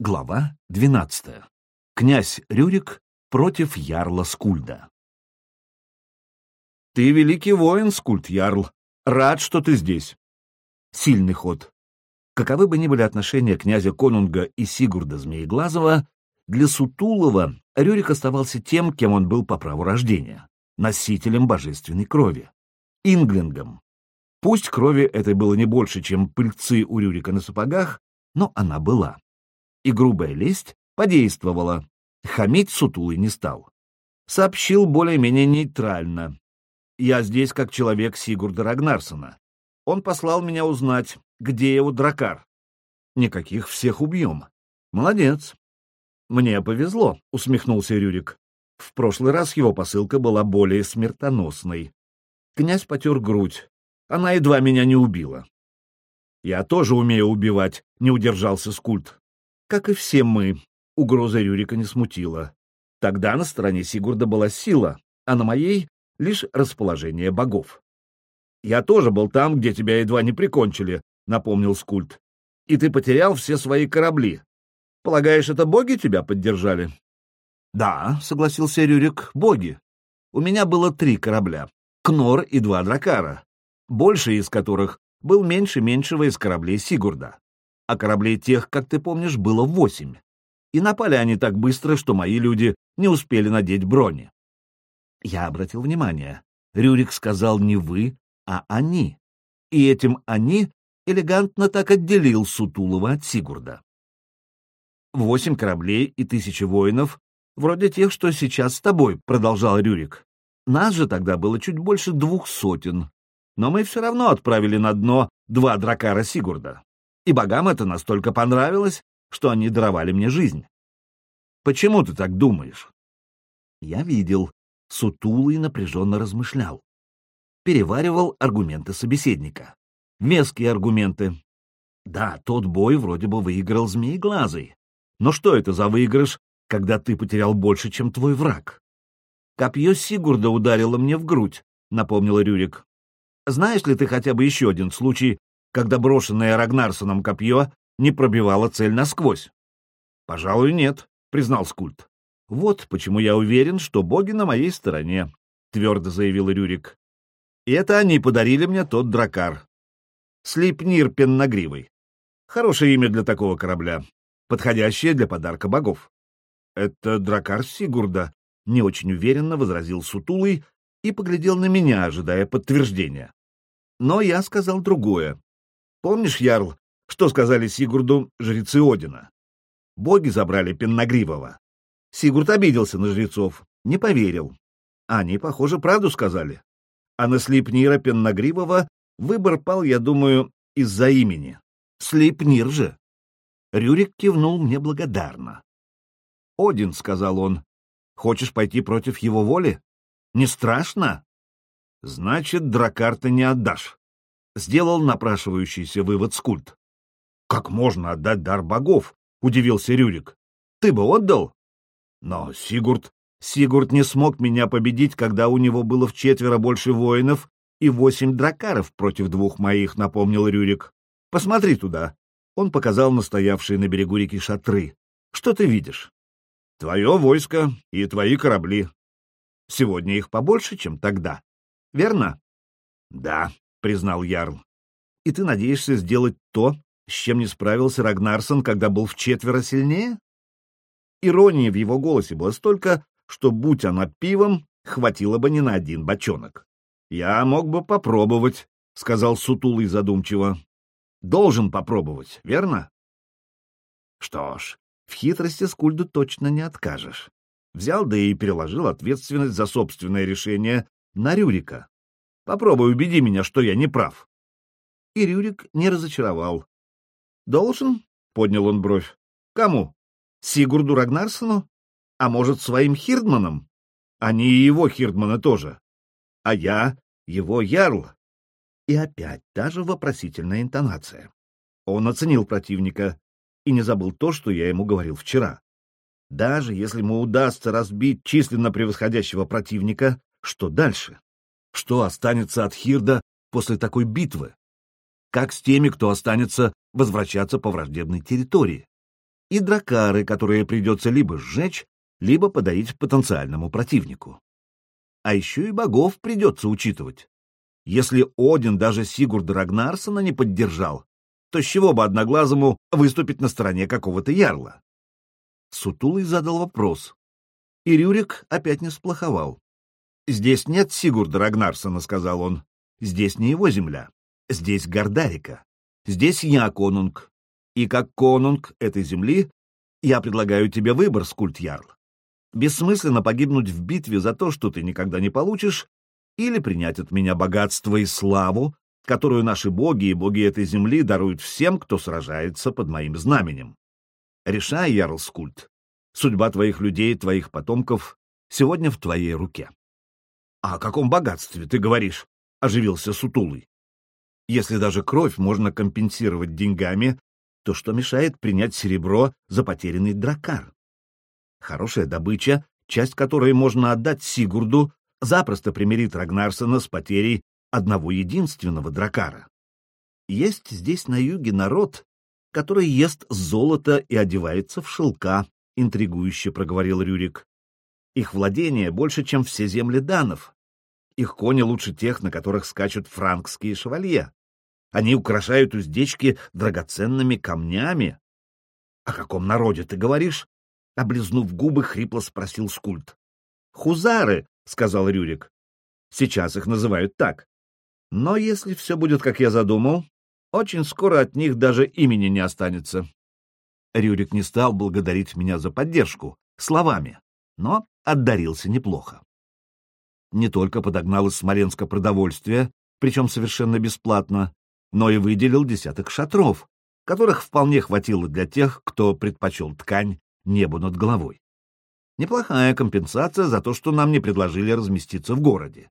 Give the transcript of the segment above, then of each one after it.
Глава 12. Князь Рюрик против ярла Скульда. «Ты великий воин, Скульд Ярл. Рад, что ты здесь». Сильный ход. Каковы бы ни были отношения князя Конунга и Сигурда Змееглазова, для Сутулова Рюрик оставался тем, кем он был по праву рождения — носителем божественной крови, инглингом. Пусть крови этой было не больше, чем пыльцы у Рюрика на сапогах, но она была и грубая лесть подействовала. Хамить сутулый не стал. Сообщил более-менее нейтрально. «Я здесь как человек Сигурда Рагнарсона. Он послал меня узнать, где его дракар. Никаких всех убьем. Молодец». «Мне повезло», — усмехнулся Рюрик. В прошлый раз его посылка была более смертоносной. Князь потер грудь. Она едва меня не убила. «Я тоже умею убивать», — не удержался Скульт. Как и все мы, угроза Рюрика не смутила. Тогда на стороне Сигурда была сила, а на моей — лишь расположение богов. «Я тоже был там, где тебя едва не прикончили», — напомнил Скульт. «И ты потерял все свои корабли. Полагаешь, это боги тебя поддержали?» «Да», — согласился Рюрик, — «боги. У меня было три корабля — Кнор и два Дракара, больше из которых был меньше меньшего из кораблей Сигурда а кораблей тех, как ты помнишь, было восемь. И напали они так быстро, что мои люди не успели надеть брони. Я обратил внимание. Рюрик сказал не вы, а они. И этим «они» элегантно так отделил Сутулова от Сигурда. «Восемь кораблей и тысячи воинов, вроде тех, что сейчас с тобой», — продолжал Рюрик. «Нас же тогда было чуть больше двух сотен, но мы все равно отправили на дно два дракара Сигурда и богам это настолько понравилось, что они даровали мне жизнь. Почему ты так думаешь? Я видел. Сутулый напряженно размышлял. Переваривал аргументы собеседника. Веские аргументы. Да, тот бой вроде бы выиграл Змееглазый. Но что это за выигрыш, когда ты потерял больше, чем твой враг? Копье Сигурда ударило мне в грудь, напомнил Рюрик. Знаешь ли ты хотя бы еще один случай, когда брошенное Рагнарсоном копье не пробивало цель насквозь? — Пожалуй, нет, — признал Скульт. — Вот почему я уверен, что боги на моей стороне, — твердо заявил Рюрик. — И это они подарили мне тот дракар. Слипнир пенногривый. Хорошее имя для такого корабля, подходящее для подарка богов. — Это дракар Сигурда, — не очень уверенно возразил Сутулый и поглядел на меня, ожидая подтверждения. Но я сказал другое. Помнишь, Ярл, что сказали Сигурду жрецы Одина? Боги забрали Пенногривого. Сигурд обиделся на жрецов, не поверил. Они, похоже, правду сказали. А на Слипнира Пенногривого выбор пал, я думаю, из-за имени. Слипнир же. Рюрик кивнул мне благодарно. «Один», — сказал он, — «хочешь пойти против его воли? Не страшно?» «Значит, дракар ты не отдашь» сделал напрашивающийся вывод Скульт. «Как можно отдать дар богов?» — удивился Рюрик. «Ты бы отдал?» «Но Сигурд...» «Сигурд не смог меня победить, когда у него было в четверо больше воинов и восемь дракаров против двух моих», — напомнил Рюрик. «Посмотри туда». Он показал настоявшие на берегу реки шатры. «Что ты видишь?» «Твое войско и твои корабли. Сегодня их побольше, чем тогда. Верно?» «Да», признал Ярл. И ты надеешься сделать то, с чем не справился Рагнарсон, когда был в четверо сильнее? Иронии в его голосе было столько, что, будь она пивом, хватило бы не на один бочонок. «Я мог бы попробовать», — сказал Сутулый задумчиво. «Должен попробовать, верно?» Что ж, в хитрости Скульду точно не откажешь. Взял да и переложил ответственность за собственное решение на Рюрика. Попробуй убеди меня, что я не прав. И Рюрик не разочаровал. «Должен?» — поднял он бровь. «Кому? Сигурду Рагнарсону? А может, своим Хирдманам? Они и его Хирдманы тоже. А я — его Ярл». И опять та же вопросительная интонация. Он оценил противника и не забыл то, что я ему говорил вчера. Даже если ему удастся разбить численно превосходящего противника, что дальше? Что останется от Хирда после такой битвы? Как с теми, кто останется возвращаться по враждебной территории? и дракары, которые придется либо сжечь, либо подарить потенциальному противнику. А еще и богов придется учитывать. Если Один даже Сигурда Рагнарсона не поддержал, то с чего бы одноглазому выступить на стороне какого-то ярла? Сутулый задал вопрос. И Рюрик опять не сплоховал. «Здесь нет Сигурда Рагнарсона», — сказал он. «Здесь не его земля. Здесь Гордарика. Здесь я конунг. И как конунг этой земли я предлагаю тебе выбор, скульт Ярл. Бессмысленно погибнуть в битве за то, что ты никогда не получишь, или принять от меня богатство и славу, которую наши боги и боги этой земли даруют всем, кто сражается под моим знаменем. Решай, Ярл Скульт, судьба твоих людей, твоих потомков сегодня в твоей руке. — А о каком богатстве ты говоришь? — оживился Сутулый. — Если даже кровь можно компенсировать деньгами, то что мешает принять серебро за потерянный дракар? Хорошая добыча, часть которой можно отдать Сигурду, запросто примирит Рагнарсона с потерей одного единственного дракара. Есть здесь на юге народ, который ест золото и одевается в шелка, — интригующе проговорил Рюрик. Их владение больше, чем все земли данов. Их кони лучше тех, на которых скачут франкские шевалье. Они украшают уздечки драгоценными камнями. — О каком народе ты говоришь? — облизнув губы, хрипло спросил Скульт. — Хузары, — сказал Рюрик. — Сейчас их называют так. Но если все будет, как я задумал, очень скоро от них даже имени не останется. Рюрик не стал благодарить меня за поддержку, словами, но отдарился неплохо. Не только подогнал из Смоленска продовольствие, причем совершенно бесплатно, но и выделил десяток шатров, которых вполне хватило для тех, кто предпочел ткань небу над головой. Неплохая компенсация за то, что нам не предложили разместиться в городе.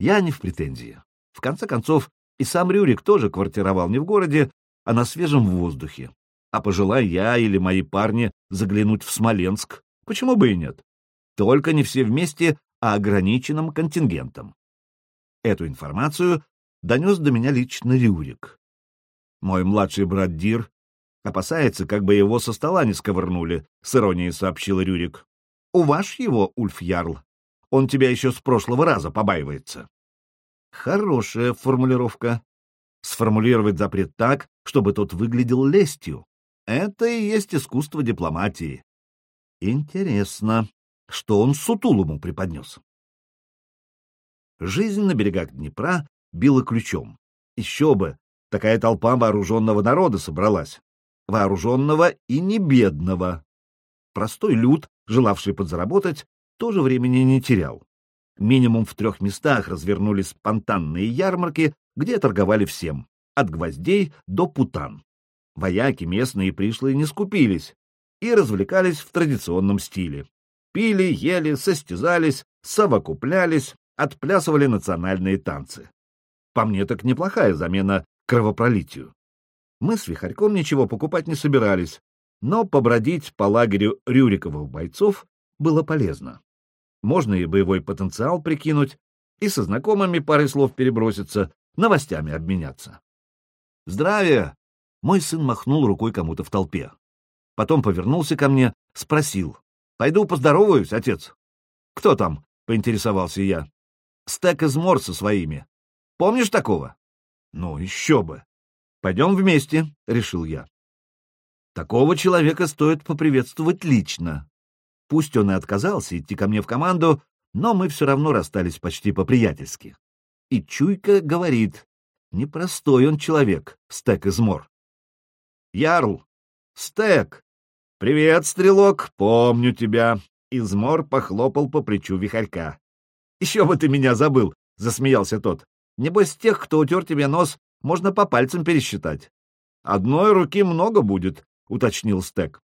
Я не в претензии. В конце концов, и сам Рюрик тоже квартировал не в городе, а на свежем воздухе. А пожелай я или мои парни заглянуть в Смоленск, почему бы и нет? Только не все вместе, а ограниченным контингентом. Эту информацию донес до меня лично Рюрик. Мой младший брат Дир опасается, как бы его со стола не сковырнули, — с иронией сообщил Рюрик. Уваж его, Ульф Ярл. Он тебя еще с прошлого раза побаивается. Хорошая формулировка. Сформулировать запрет так, чтобы тот выглядел лестью. Это и есть искусство дипломатии. Интересно, что он Сутулому преподнес. Жизнь на берегах Днепра била ключом. Еще бы, такая толпа вооруженного народа собралась. Вооруженного и не бедного. Простой люд желавший подзаработать, тоже времени не терял. Минимум в трех местах развернулись спонтанные ярмарки, где торговали всем, от гвоздей до путан. Вояки местные пришлые не скупились и развлекались в традиционном стиле. Пили, ели, состязались, совокуплялись, отплясывали национальные танцы. По мне так неплохая замена кровопролитию. Мы с Вихарьком ничего покупать не собирались, но побродить по лагерю Рюриковых бойцов было полезно. Можно и боевой потенциал прикинуть, и со знакомыми парой слов переброситься, новостями обменяться. «Здравия!» — мой сын махнул рукой кому-то в толпе. Потом повернулся ко мне, спросил. «Пойду поздороваюсь, отец». «Кто там?» — поинтересовался я. «Стек из Мор со своими. Помнишь такого?» «Ну, еще бы!» «Пойдем вместе», — решил я. Такого человека стоит поприветствовать лично. Пусть он и отказался идти ко мне в команду, но мы все равно расстались почти по-приятельски. И Чуйка говорит, непростой он человек, Стек Измор. Ярл, Стек! Привет, стрелок, помню тебя. Измор похлопал по плечу вихарька. Еще бы ты меня забыл, засмеялся тот. Небось, тех, кто утер тебе нос, можно по пальцам пересчитать. Одной руки много будет, — уточнил Стек.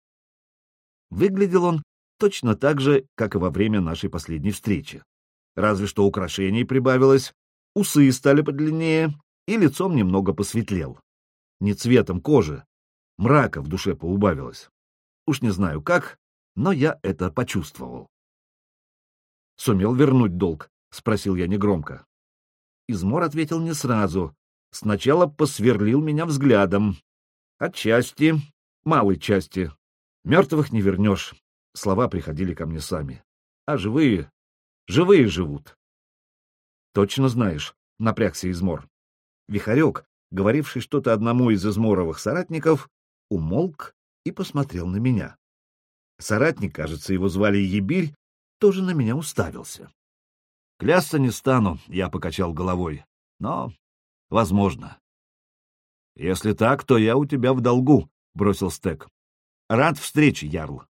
Выглядел он точно так же, как и во время нашей последней встречи. Разве что украшений прибавилось, усы стали подлиннее, и лицом немного посветлел. Не цветом кожи, мрака в душе поубавилось. Уж не знаю как, но я это почувствовал. «Сумел вернуть долг?» — спросил я негромко. Измор ответил не сразу. Сначала посверлил меня взглядом. Отчасти малой части. Мертвых не вернешь. Слова приходили ко мне сами. А живые, живые живут. Точно знаешь, напрягся измор. Вихарек, говоривший что-то одному из изморовых соратников, умолк и посмотрел на меня. Соратник, кажется, его звали Ебирь, тоже на меня уставился. Клясться не стану, я покачал головой, но, возможно. Если так, то я у тебя в долгу, бросил Стек. Рад встрече, Ярл.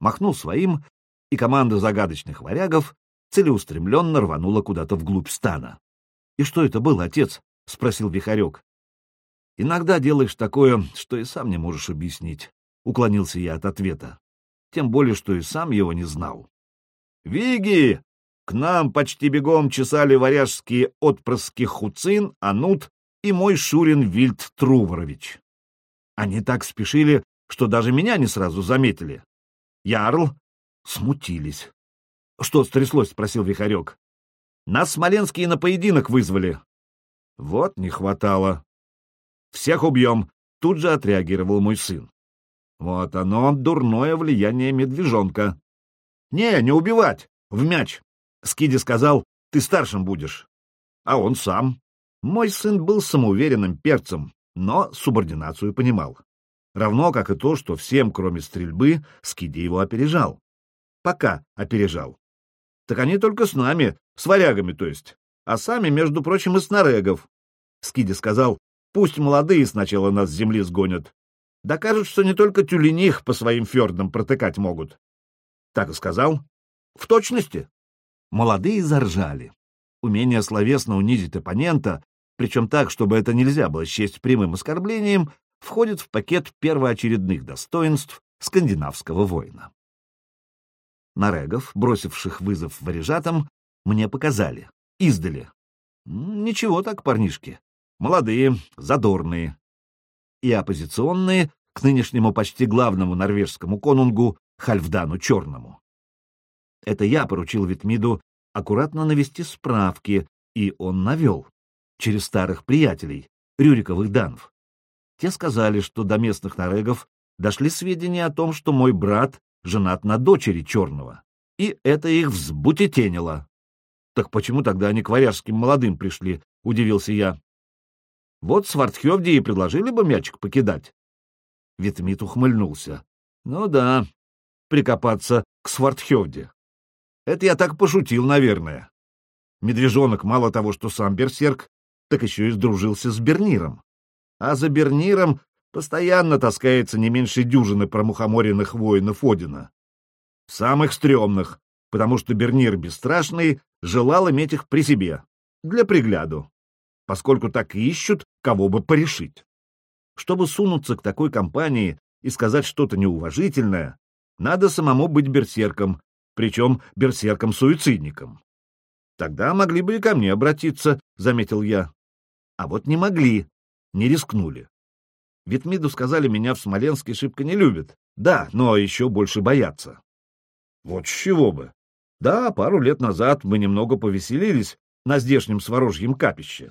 Махнул своим, и команда загадочных варягов целеустремленно рванула куда-то вглубь стана. — И что это было, отец? — спросил Вихарек. — Иногда делаешь такое, что и сам не можешь объяснить, — уклонился я от ответа. Тем более, что и сам его не знал. — Виги! К нам почти бегом чесали варяжские отпрыски Хуцин, Анут и мой Шурин Вильд Труворович. Они так спешили, что даже меня не сразу заметили. Ярл смутились. — Что стряслось? — спросил Вихарек. — Нас смоленские на поединок вызвали. — Вот не хватало. — Всех убьем, — тут же отреагировал мой сын. Вот оно, дурное влияние медвежонка. — Не, не убивать, в мяч. Скиди сказал, ты старшим будешь. А он сам. Мой сын был самоуверенным перцем, но субординацию понимал. Равно как и то, что всем, кроме стрельбы, Скиди его опережал. Пока опережал. Так они только с нами, с варягами, то есть. А сами, между прочим, из нарегов. Скиди сказал, пусть молодые сначала нас с земли сгонят. Докажут, что не только тюлених по своим фердам протыкать могут. Так и сказал. В точности. Молодые заржали. Умение словесно унизить оппонента, причем так, чтобы это нельзя было счесть прямым оскорблением, входит в пакет первоочередных достоинств скандинавского воина. Нарегов, бросивших вызов варежатам, мне показали, издали. Ничего так, парнишки. Молодые, задорные. И оппозиционные к нынешнему почти главному норвежскому конунгу Хальфдану Черному. Это я поручил Витмиду аккуратно навести справки, и он навел, через старых приятелей, Рюриковых данов. Те сказали, что до местных нарегов дошли сведения о том, что мой брат женат на дочери Черного, и это их взбутетенило. Так почему тогда они к варяжским молодым пришли, — удивился я. Вот Свардхевди и предложили бы мячик покидать. Витмит ухмыльнулся. Ну да, прикопаться к Свардхевде. Это я так пошутил, наверное. Медвежонок мало того, что сам берсерк, так еще и сдружился с Берниром. А за Берниром постоянно таскается не меньше дюжины промухоморенных воинов Одина. Самых стрёмных, потому что Бернир Бесстрашный желал иметь их при себе, для пригляду, поскольку так ищут, кого бы порешить. Чтобы сунуться к такой компании и сказать что-то неуважительное, надо самому быть берсерком, причем берсерком-суицидником. Тогда могли бы и ко мне обратиться, — заметил я. А вот не могли, не рискнули. Витмиду сказали, меня в Смоленске шибко не любят. Да, но еще больше боятся. Вот с чего бы. Да, пару лет назад мы немного повеселились на здешнем сворожьем капище.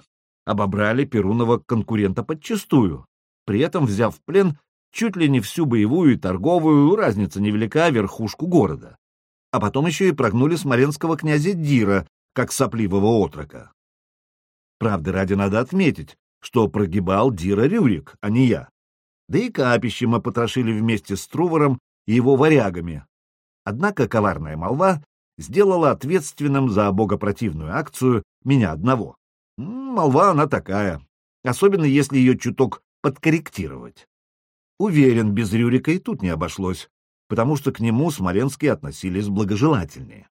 Обобрали Перунова конкурента подчистую, при этом взяв в плен чуть ли не всю боевую и торговую, разница невелика, верхушку города. А потом еще и прогнули смоленского князя Дира, как сопливого отрока. Правда, ради надо отметить, что прогибал Дира Рюрик, а не я. Да и капище мы потрошили вместе с Трувором и его варягами. Однако коварная молва сделала ответственным за богопротивную акцию меня одного. Молва она такая, особенно если ее чуток подкорректировать. Уверен, без Рюрика и тут не обошлось, потому что к нему смоленские относились благожелательнее.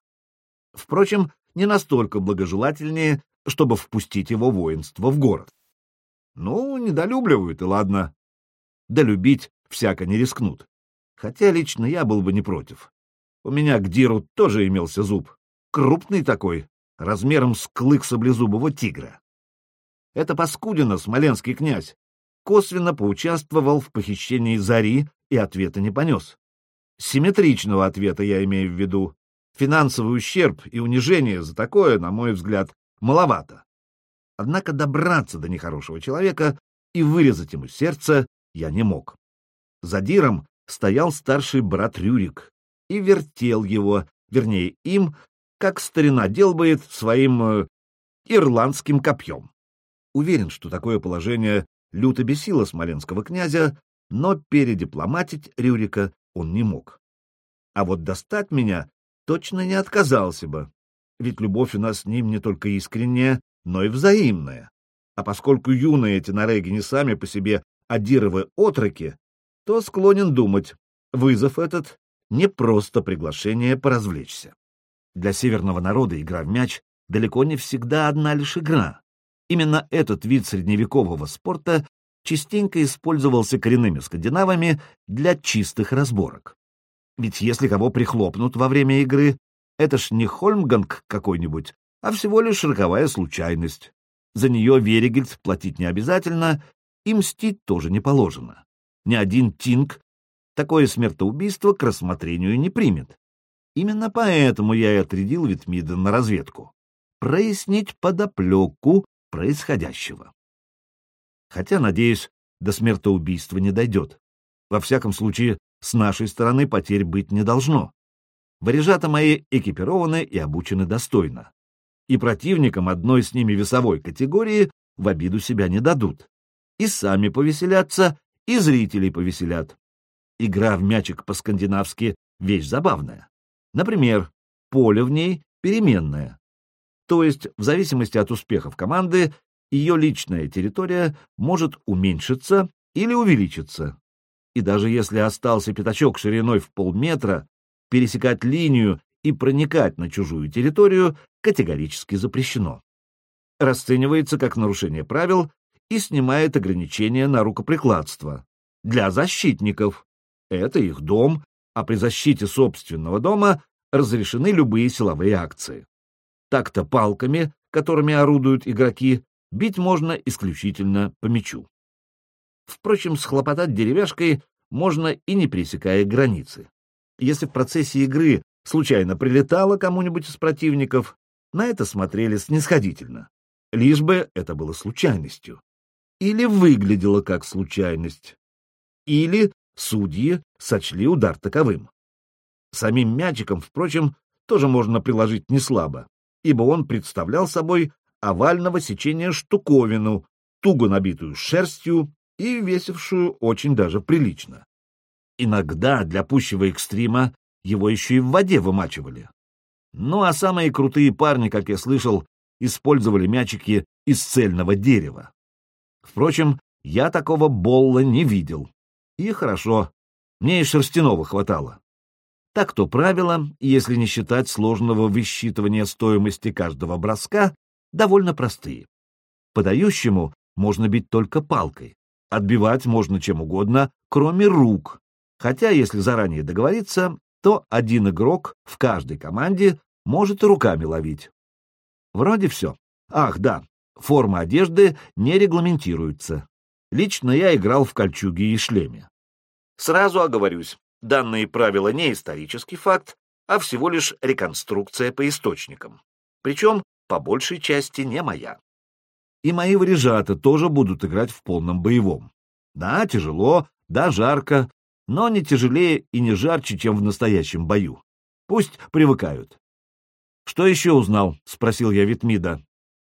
Впрочем, не настолько благожелательнее, чтобы впустить его воинство в город. Ну, недолюбливают, и ладно. Долюбить всяко не рискнут. Хотя лично я был бы не против. У меня к Диру тоже имелся зуб. Крупный такой, размером с клык саблезубого тигра. Это Паскудина, смоленский князь, косвенно поучаствовал в похищении Зари и ответа не понес. Симметричного ответа я имею в виду. Финансовый ущерб и унижение за такое, на мой взгляд, маловато. Однако добраться до нехорошего человека и вырезать ему сердце я не мог. За Диром стоял старший брат Рюрик и вертел его, вернее, им, как старина делбает своим э, ирландским копьем. Уверен, что такое положение люто бесило смоленского князя, но передипломатить Рюрика он не мог. А вот достать меня точно не отказался бы, ведь любовь у нас с ним не только искренняя, но и взаимная. А поскольку юные эти нареги не сами по себе адировы отроки, то склонен думать, вызов этот не просто приглашение поразвлечься. Для северного народа игра в мяч далеко не всегда одна лишь игра. Именно этот вид средневекового спорта частенько использовался коренными скандинавами для чистых разборок. Ведь если кого прихлопнут во время игры, это ж не Хольмганг какой-нибудь, а всего лишь роковая случайность. За нее Веригельд платить не обязательно, и мстить тоже не положено. Ни один Тинг такое смертоубийство к рассмотрению не примет. Именно поэтому я и отрядил Витмида на разведку. Прояснить подоплеку происходящего. Хотя, надеюсь, до смертоубийства не дойдет. Во всяком случае, с нашей стороны потерь быть не должно. Варежата мои экипированы и обучены достойно. И противникам одной с ними весовой категории в обиду себя не дадут. И сами повеселятся, и зрителей повеселят. Игра в мячик по-скандинавски — вещь забавная. Например, поле в ней переменное. То есть, в зависимости от успехов команды, ее личная территория может уменьшиться или увеличиться. И даже если остался пятачок шириной в полметра, пересекать линию и проникать на чужую территорию категорически запрещено. Расценивается как нарушение правил и снимает ограничения на рукоприкладство. Для защитников. Это их дом, а при защите собственного дома разрешены любые силовые акции. Так-то палками, которыми орудуют игроки, бить можно исключительно по мячу. Впрочем, схлопотать деревяшкой можно и не пересекая границы. Если в процессе игры случайно прилетало кому-нибудь из противников, на это смотрели снисходительно, лишь бы это было случайностью. Или выглядело как случайность. Или судьи сочли удар таковым. Самим мячиком, впрочем, тоже можно приложить неслабо, ибо он представлял собой овального сечения штуковину, туго набитую шерстью и весившую очень даже прилично. Иногда для пущего экстрима его еще и в воде вымачивали. Ну а самые крутые парни, как я слышал, использовали мячики из цельного дерева. Впрочем, я такого болла не видел. И хорошо, мне и шерстяного хватало. Так то правило, если не считать сложного высчитывания стоимости каждого броска, довольно простые. Подающему можно бить только палкой, Отбивать можно чем угодно, кроме рук. Хотя, если заранее договориться, то один игрок в каждой команде может и руками ловить. Вроде все. Ах, да, форма одежды не регламентируется. Лично я играл в кольчуге и шлеме. Сразу оговорюсь, данные правила не исторический факт, а всего лишь реконструкция по источникам. Причем, по большей части, не моя и мои варежата тоже будут играть в полном боевом. Да, тяжело, да, жарко, но не тяжелее и не жарче, чем в настоящем бою. Пусть привыкают. — Что еще узнал? — спросил я Витмида.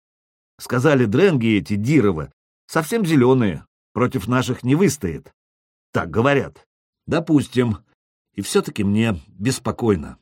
— Сказали дренги эти, Дировы, совсем зеленые, против наших не выстоит. Так говорят. Допустим. И все-таки мне беспокойно.